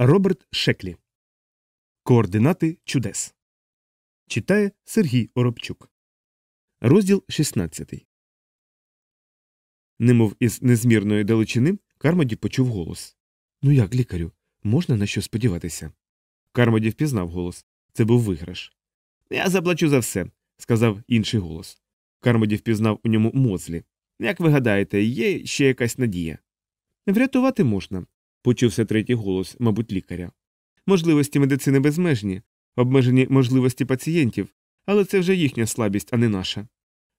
Роберт Шеклі. Координати чудес. Читає Сергій Оробчук. Розділ 16. Немов із незмірної далечини Кармоді почув голос Ну як, лікарю, можна на що сподіватися? Кармоді впізнав голос. Це був виграш. Я заплачу за все, сказав інший голос. Кармоді впізнав у ньому Мозлі. Як ви гадаєте, є ще якась надія? Врятувати можна, почувся третій голос, мабуть, лікаря. Можливості медицини безмежні, обмежені можливості пацієнтів, але це вже їхня слабість, а не наша.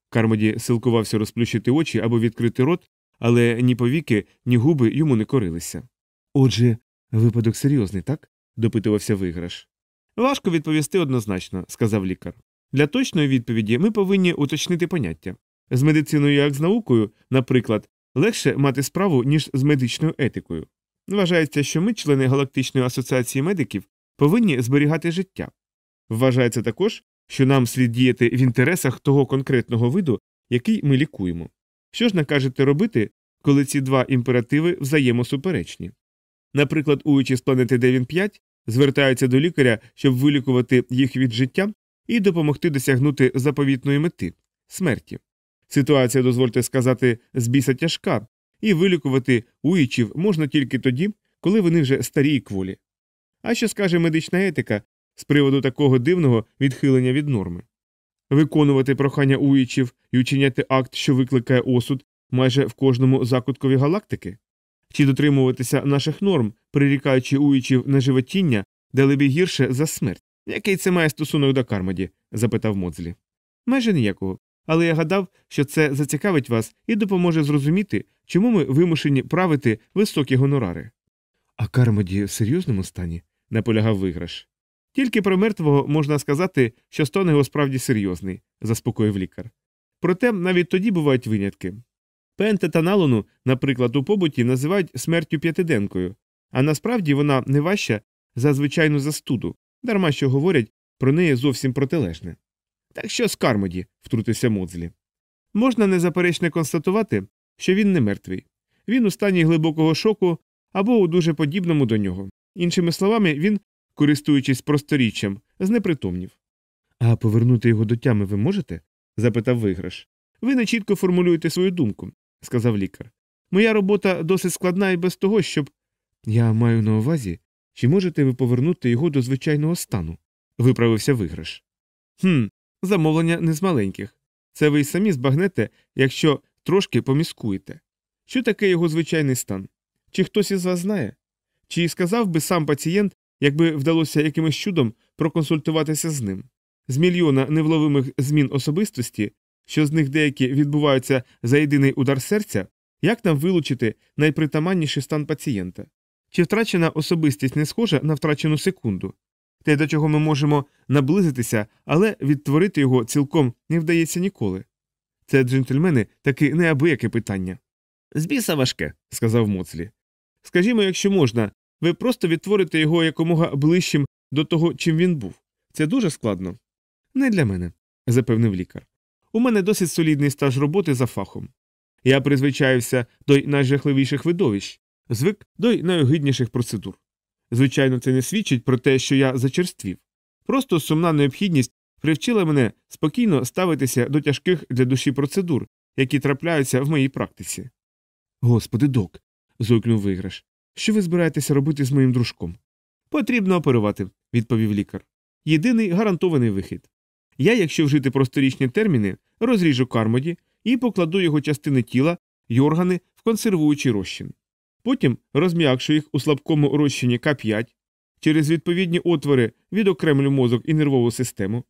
Кармоді силкувався розплющити очі або відкрити рот, але ні повіки, ні губи йому не корилися. Отже, випадок серйозний, так? допитувався виграш. Важко відповісти однозначно, сказав лікар. Для точної відповіді ми повинні уточнити поняття. З медициною, як з наукою, наприклад, легше мати справу, ніж з медичною етикою. Вважається, що ми, члени Галактичної асоціації медиків, повинні зберігати життя. Вважається також, що нам слід діяти в інтересах того конкретного виду, який ми лікуємо. Що ж накажете робити, коли ці два імперативи взаємосуперечні? Наприклад, уючі з планети Девін 5 звертаються до лікаря, щоб вилікувати їх від життя і допомогти досягнути заповітної мети смерті. Ситуація, дозвольте сказати, з біса тяжка, і вилікувати уїчів можна тільки тоді, коли вони вже старі і кволі. А що скаже медична етика з приводу такого дивного відхилення від норми? Виконувати прохання уїчів і учиняти акт, що викликає осуд майже в кожному закуткові галактики? Чи дотримуватися наших норм, прирікаючи уїчів на животіння, далебі гірше за смерть? Який це має стосунок до Кармоді? запитав Моцлі. Майже ніякого. Але я гадав, що це зацікавить вас і допоможе зрозуміти, чому ми вимушені правити високі гонорари. А Кармоді в серйозному стані? наполягав виграш. Тільки про мертвого можна сказати, що стан його справді серйозний, заспокоїв лікар. Проте навіть тоді бувають винятки. Пентетаналону, наприклад, у побуті називають смертю п'ятиденкою, а насправді вона не важча за звичайну застуду, дарма що говорять про неї зовсім протилежне. Так що з Кармоді, втрутився Моцлі. Можна незаперечно констатувати, що він не мертвий. Він у стані глибокого шоку або у дуже подібному до нього. Іншими словами, він, користуючись просторіччям, знепритомнів. А повернути його до тями ви можете? запитав виграш. Ви не чітко формулюєте свою думку, сказав лікар. Моя робота досить складна і без того, щоб. Я маю на увазі, чи можете ви повернути його до звичайного стану? виправився виграш. Хм, замовлення не з маленьких. Це ви й самі збагнете, якщо трошки поміскуєте. Що таке його звичайний стан? Чи хтось із вас знає? Чи сказав би сам пацієнт, якби вдалося якимось чудом проконсультуватися з ним? З мільйона невловимих змін особистості, що з них деякі відбуваються за єдиний удар серця, як нам вилучити найпритаманніший стан пацієнта? Чи втрачена особистість не схожа на втрачену секунду? Те, до чого ми можемо наблизитися, але відтворити його цілком не вдається ніколи. Це, джентльмени, таки неабияке питання. Збіса важке, сказав Моцлі. Скажімо, якщо можна, ви просто відтворите його якомога ближчим до того, чим він був. Це дуже складно. Не для мене, запевнив лікар. У мене досить солідний стаж роботи за фахом. Я призвичаюся до найжахливіших видовищ, звик до найогидніших процедур. Звичайно, це не свідчить про те, що я зачерствів. Просто сумна необхідність привчила мене спокійно ставитися до тяжких для душі процедур, які трапляються в моїй практиці. Господи, док. зойкнув виграш. Що ви збираєтеся робити з моїм дружком? Потрібно оперувати, відповів лікар. Єдиний гарантований вихід. Я, якщо вжити просторічні терміни, розріжу кармоді і покладу його частини тіла й органи в консервуючий розчин. Потім розм'якшу їх у слабкому розчині К5, через відповідні отвори відокремлю мозок і нервову систему.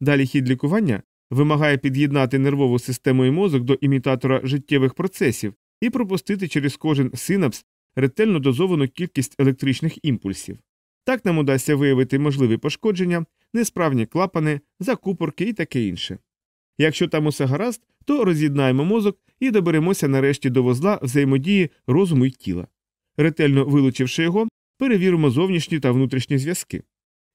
Далі хід лікування вимагає під'єднати нервову систему і мозок до імітатора життєвих процесів і пропустити через кожен синапс ретельно дозовану кількість електричних імпульсів. Так нам удасться виявити можливі пошкодження, несправні клапани, закупорки і таке інше. Якщо там усе гаразд, то роз'єднаємо мозок і доберемося нарешті до вузла взаємодії розуму й тіла. Ретельно вилучивши його, перевіримо зовнішні та внутрішні зв'язки.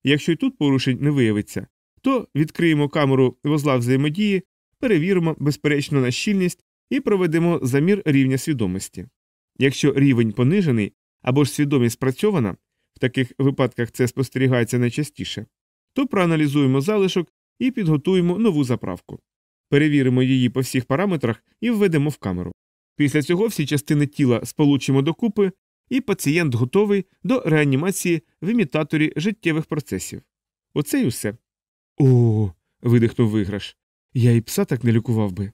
Якщо й тут порушень не виявиться, то відкриємо камеру вузла взаємодії, перевіримо безперечно на щільність і проведемо замір рівня свідомості. Якщо рівень понижений або ж свідомість спрацьована, в таких випадках це спостерігається найчастіше, то проаналізуємо залишок і підготуємо нову заправку. Перевіримо її по всіх параметрах і введемо в камеру. Після цього всі частини тіла сполучимо докупи, і пацієнт готовий до реанімації в імітаторі життєвих процесів. Оце й усе. О. видихнув виграш. Я і пса так не лікував би.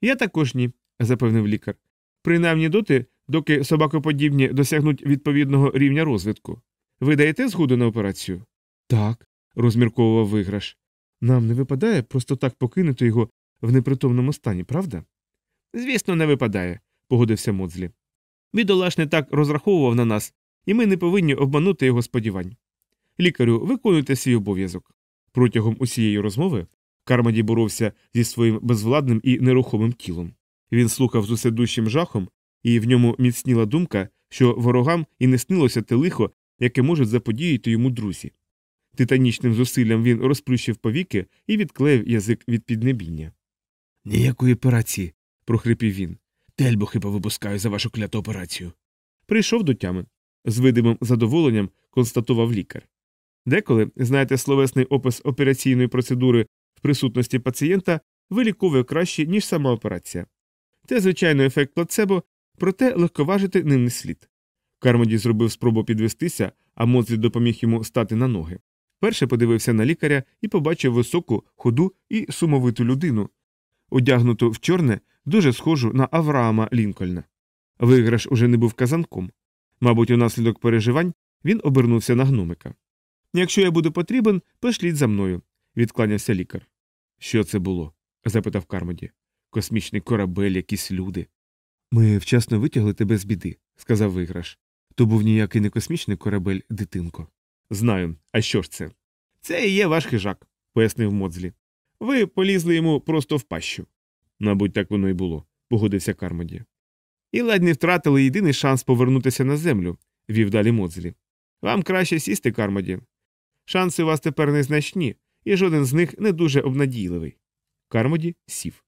Я також ні, запевнив лікар. Принаймні доти, доки собакоподібні досягнуть відповідного рівня розвитку. Ви даєте згоду на операцію? Так, розмірковував виграш. Нам не випадає просто так покинути його в непритомному стані, правда? Звісно, не випадає, погодився Моdzлі. Бідолаш не так розраховував на нас, і ми не повинні обманути його сподівань. Лікарю, виконуйте свій обов'язок. Протягом усієї розмови Кармаді боровся зі своїм безвладним і нерухомим тілом. Він слухав з уседущим жахом, і в ньому міцніла думка, що ворогам і не снилося те лихо, яке можуть заподіяти йому друзі. Титанічним зусиллям він розплющив повіки і відклеїв язик від піднебіння. Ніякої операції, прохрипів він. Тельбу хіба випускаю за вашу кляту операцію. Прийшов до тями. З видимим задоволенням констатував лікар. Деколи, знаєте, словесний опис операційної процедури в присутності пацієнта виліковує краще, ніж сама операція. Це, звичайно, ефект плацебо, проте легковажити ним не слід. Кармоді зробив спробу підвестися, а Моцлі допоміг йому стати на ноги. Перше подивився на лікаря і побачив високу, худу і сумовиту людину, одягнуту в чорне, дуже схожу на Авраама Лінкольна. Виграш уже не був казанком. Мабуть, унаслідок переживань він обернувся на гномика. Якщо я буду потрібен, пошліть за мною, відкланявся лікар. Що це було? запитав Кармоді. Космічний корабель, якісь люди. Ми вчасно витягли тебе з біди, сказав виграш. То був ніякий не космічний корабель, дитинко. Знаю, а що ж це? Це і є ваш хижак, пояснив Моцлі. Ви полізли йому просто в пащу. Мабуть, так воно й було, погодився Кармоді. І ледь не втратили єдиний шанс повернутися на землю, вів далі Моцлі. Вам краще сісти, Кармоді. Шанси у вас тепер незначні, і жоден з них не дуже обнадійливий. Кармоді сів.